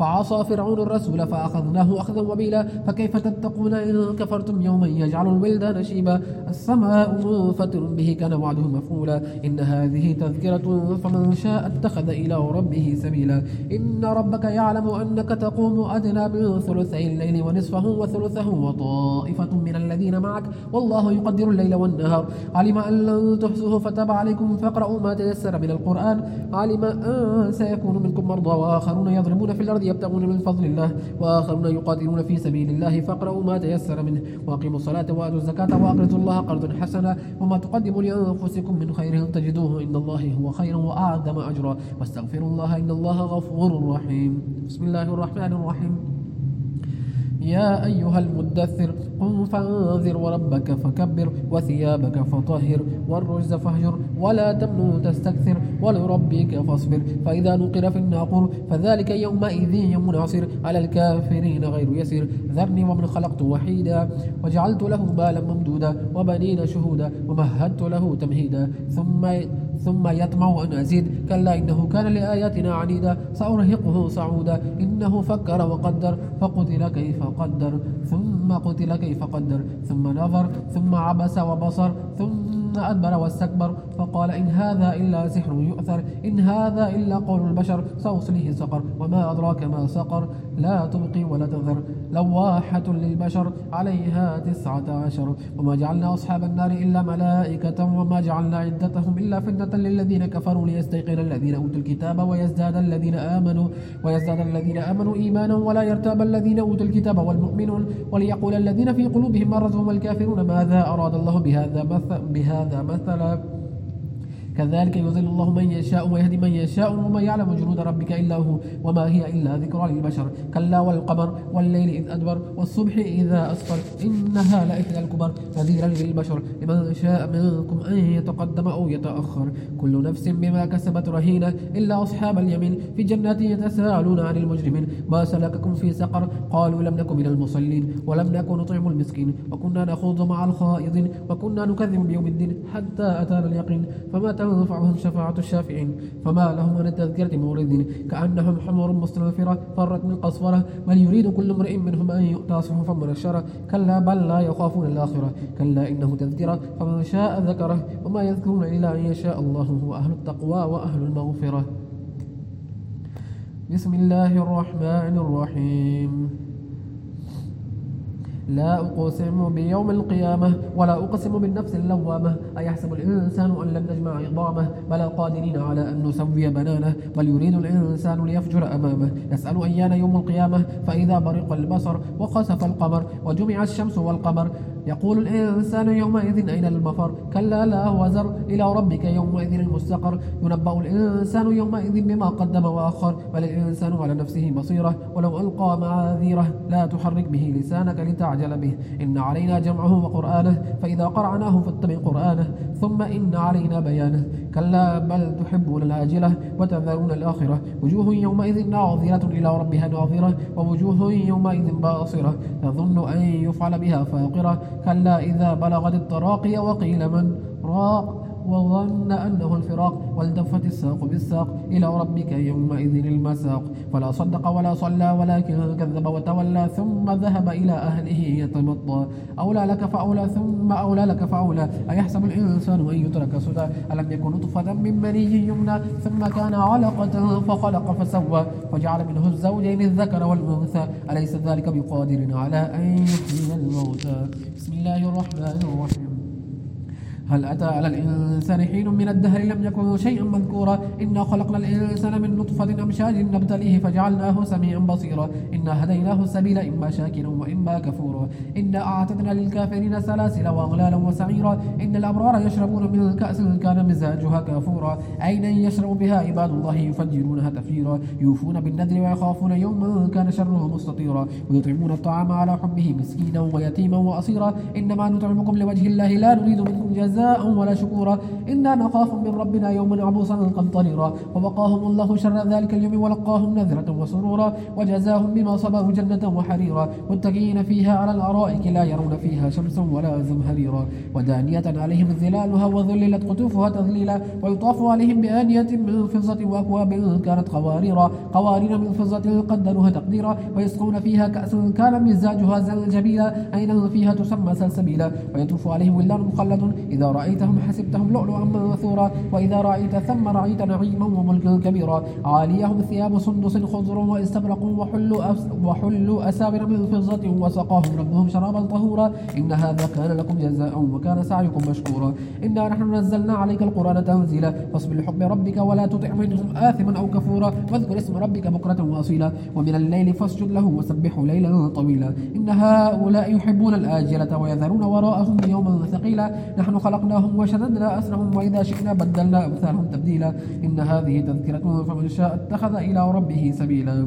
Speaker 2: فعصى فرعون الرسول فأخذناه أخذا وبيلا فكيف تتقون إن كفرتم يوما يجعل الولدان شيبا السماء منفتر به كان وعده مفعولا إن هذه تذكرة فمن شاء اتخذ إلى ربه سبيلا إن ربك يعلم أنك تقوم أدنى من ثلثي الليل ونصفه وثلثه وطائفة من الذين معك والله يقدر الليل والنهار علم أن لن تحصوه فتاب عليكم فاقرأوا ما تيسر من القرآن علم أن سيكون منكم مرضى وآخرون يضربون في الأرض يبتغون من فضل الله وآخرون يقاتلون في سبيل الله فاقرؤوا ما تيسر منه وأقيموا الصلاة وآدوا الزكاة وأقرضوا الله قرضا حسنا وما تقدموا لأنفسكم من خير تجدوه إن الله هو خير وأعظم أجرا واستغفروا الله إن الله غفور رحيم بسم الله الرحمن الرحيم يا أيها المدثر قم فانذر وربك فكبر وثيابك فطهر والرجز فاهجر ولا تمن تستكثر ولربك فاصبر فإذا نقر في الناقور فذلك يومئذ يوم عصير على الكافرين غير يسير ذرني ومن خلقت وحيدا وجعلت له مالا ممدودا وبنين شهودا ومهدت له تمهيدا ثم ثم يطمع أن أزيد كلا إنه كان لآياتنا عنيدا سأرهقه صعودا إنه فكر وقدر فقتل كيف قدر ثم قتل كيف قدر ثم نظر ثم عبس وبصر ثم أدبر واستكبر فقال إن هذا إلا سحر يؤثر إن هذا إلا قول البشر سأصليه سقر وما أدراك ما سقر لا تبقي ولا تذر لواحة للبشر عليها تسعة عشر وما جعلنا أصحاب النار إلا ملائكة وما جعلنا عدتهم إلا فتنة للذين كفروا ليستيقن الذين أوتوا الكتاب ويزداد الذين آمنوا ويزداد الذين آمنوا إيمانا ولا يرتاب الذين أوتوا الكتاب والمؤمنون وليقول الذين في قلوبهم مرض هم الكافرون ماذا أراد الله بهذا مثل بهذا مثلا كذلك يذل الله من يشاء ويهدي من يشاء وما يعلم جنود ربك إلا هو وما هي إلا ذكرى للبشر كلا والقمر والليل إذ أدبر والصبح إذا أسفر إنها لإحدى الكبر نذيرا للبشر لمن شاء منكم أن يتقدم أو يتأخر كل نفس بما كسبت رهينة إلا أصحاب اليمين في جنات يتساءلون عن المجرمين ما سلككم في سقر قالوا لم نكن من المصلين ولم نكن نطعم المسكين وكنا نخوض مع الخائضين وكنا نكذب بيوم الدين حتى أتانا اليقين فما تنفعهم شفاعة الشافعين فما لهم من التذكرة موردين كأنهم حمر مستنفرة فرت من قصورة بل يريد كل امرئ منهم أن يؤتى صحفا منشرة كلا بل لا يخافون الآخرة كلا إنه تذكرة فمن شاء ذكره وما يذكرون إلا أن يشاء الله هو أهل التقوى وأهل المغفرة بسم الله الرحمن الرحيم لا أقسم بيوم القيامة ولا أقسم بالنفس اللوامة أيحسب الإنسان أن لن نجمع عظامه بلا قادرين على أن نسوي بنانه بل يريد الإنسان ليفجر أمامه يسأل أيان يوم القيامة فإذا برق البصر وخسف القمر وجمع الشمس والقمر يقول الإنسان يومئذ أين المفر كلا لا وزر إلى ربك يومئذ المستقر ينبأ الإنسان يومئذ بما قدم وأخر بل الإنسان على نفسه بصيرة ولو ألقى معاذيره لا تحرك به لسانك لتعجل عجل به إن علينا جمعه وقرآنه فإذا قرعناه فاتبع قرآنه ثم إن علينا بيانه كلا بل تحبون الآجلة وتذرون الآخرة وجوه يومئذ ناظرة إلى ربها ناظرة ووجوه يومئذ باصرة تظن أن يفعل بها فاقرة كلا إذا بلغت التراقي وقيل من راق وظن أنه الفراق والتفت الساق بالساق إلى ربك يومئذ المساق فلا صدق ولا صلى ولكن كذب وتولى ثم ذهب إلى أهله يتمطى أولى لك فأولى ثم أولى لك فأولى أيحسب الإنسان أن يترك سدى ألم يكن نطفة من مني يمنى ثم كان علقة فخلق فسوى فجعل منه الزوجين الذكر والأنثى أليس ذلك بقادر على أن يحيي الموتى بسم الله الرحمن الرحيم هل أتى على الإنسان حين من الدهر لم يكن شيئا مذكورا إنا خلقنا الإنسان من نطفة أمشاج نبتليه فجعلناه سميعا بصيرا إنا هديناه السبيل إما شاكرا وإما كفورا إنا أعتدنا للكافرين سلاسل وأغلالا وسعيرا إن الأبرار يشربون من كأس كان مزاجها كافورا عينا يشرب بها عباد الله يفجرونها تفجيرا يوفون بالنذر ويخافون يوما كان شره مستطيرا ويطعمون الطعام على حبه مسكينا ويتيما وأصيرا إنما نطعمكم لوجه الله لا نريد منكم جزاء جزاءهم ولا شكورا إنا نخاف من ربنا يوما عبوسا قمطريرا ووقاهم الله شر ذلك اليوم ولقاهم نذرة وسرورا وجزاهم بما صبروا جنة وحريرا متكئين فيها على الأرائك لا يرون فيها شمسا ولا زمهريرا ودانية عليهم ظلالها وذللت قطوفها تذليلا ويطاف عليهم بآنية من فضة وأكواب كانت قواريرا قوارير من فضة قدرها تقديرا ويسقون فيها كأسا كان مزاجها زلجبيلا أين فيها تسمى سلسبيلا ويطوف عليهم ولدان مخلد إذا رأيتهم حسبتهم لؤلؤا منثورا وإذا رأيت ثم رأيت نعيما وملكا كبيرا عاليهم ثياب سندس خضر واستبرق وحلوا وحلوا أساور من فضة وسقاهم ربهم شرابا طهورا إن هذا كان لكم جزاء وكان سعيكم مشكورا إنا نحن نزلنا عليك القرآن تنزيلا فاصبر لحكم ربك ولا تطع منهم آثما أو كفورا واذكر اسم ربك بكرة وأصيلا ومن الليل فاسجد له وسبحوا ليلا طويلا إن هؤلاء يحبون الآجلة ويذرون وراءهم يوما ثقيلا نحن خلق خلقناهم وشددنا أسرهم وإذا شئنا بدلنا أمثالهم تبديلا إن هذه تذكرة فمن شاء اتخذ إلى ربه سبيلا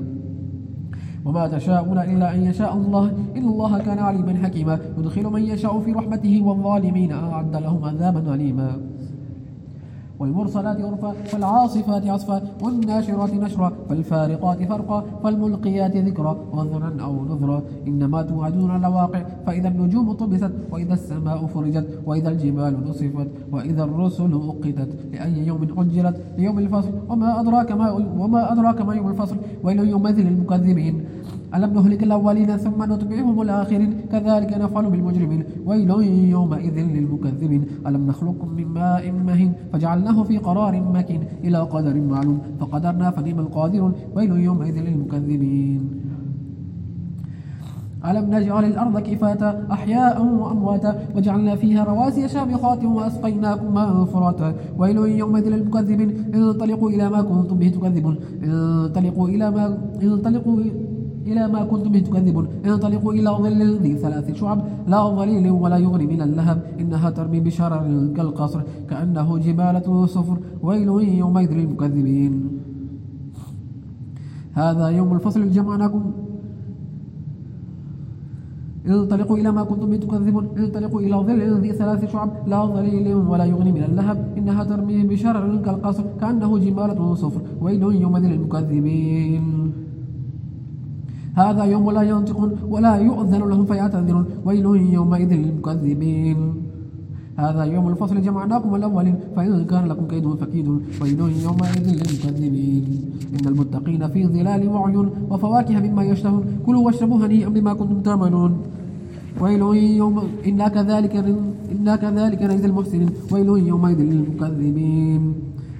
Speaker 2: وما تشاءون إلا أن يشاء الله إن الله كان عليما حكيما يدخل من يشاء في رحمته والظالمين أعد لهم عذابا أليما والمرسلات عرفا فالعاصفات عصفا والناشرات نشرا فالفارقات فرقا فالملقيات ذكرا وذرا أو نذرا إنما توعدون لواقع فإذا النجوم طبست وإذا السماء فرجت وإذا الجبال نصفت وإذا الرسل أقتت لأي يوم أجلت ليوم الفصل وما أدراك ما وما أدراك ما يوم الفصل ويل يومئذ للمكذبين ألم نهلك الأولين ثم نتبعهم الآخرين كذلك نفعل بالمجرمين ويل يومئذ للمكذبين ألم نخلقكم من ماء مهين فجعلناه في قرار مكين إلى قدر معلوم فقدرنا فنيم القادر ويل يومئذ للمكذبين ألم نجعل الأرض كفاتا أحياء وأمواتا وجعلنا فيها رواسي شامخات وأسقيناكم ماء فراتا ويل يومئذ للمكذبين انطلقوا إلى ما كنتم به تكذبون انطلقوا إلى ما انطلقوا إلى ما كنتم به تكذبون انطلقوا إلى ظل ذي ثلاث شعب لا ظليل ولا يغني من اللهب إنها ترمي بشرر كالقصر كأنه جبالة صفر ويل يومئذ للمكذبين هذا يوم الفصل جمعناكم انطلقوا إلى ما كنتم به تكذبون انطلقوا إلى ظل ذي ثلاث شعب لا ظليل ولا يغني من اللهب إنها ترمي بشرر كالقصر كأنه جبالة صفر ويل يومئذ للمكذبين هذا يوم لا ينطقون ولا يؤذن لهم فيعتذرون ويل يومئذ للمكذبين هذا يوم الفصل جمعناكم الأولين فإن كان لكم كيد فكيد ويل يومئذ للمكذبين إن المتقين في ظلال وعيون وفواكه مما يشتهون كلوا واشربوا هنيئا بما كنتم تعملون ويل يوم إنا كذلك إنا كذلك نجزي المحسنين ويل يومئذ للمكذبين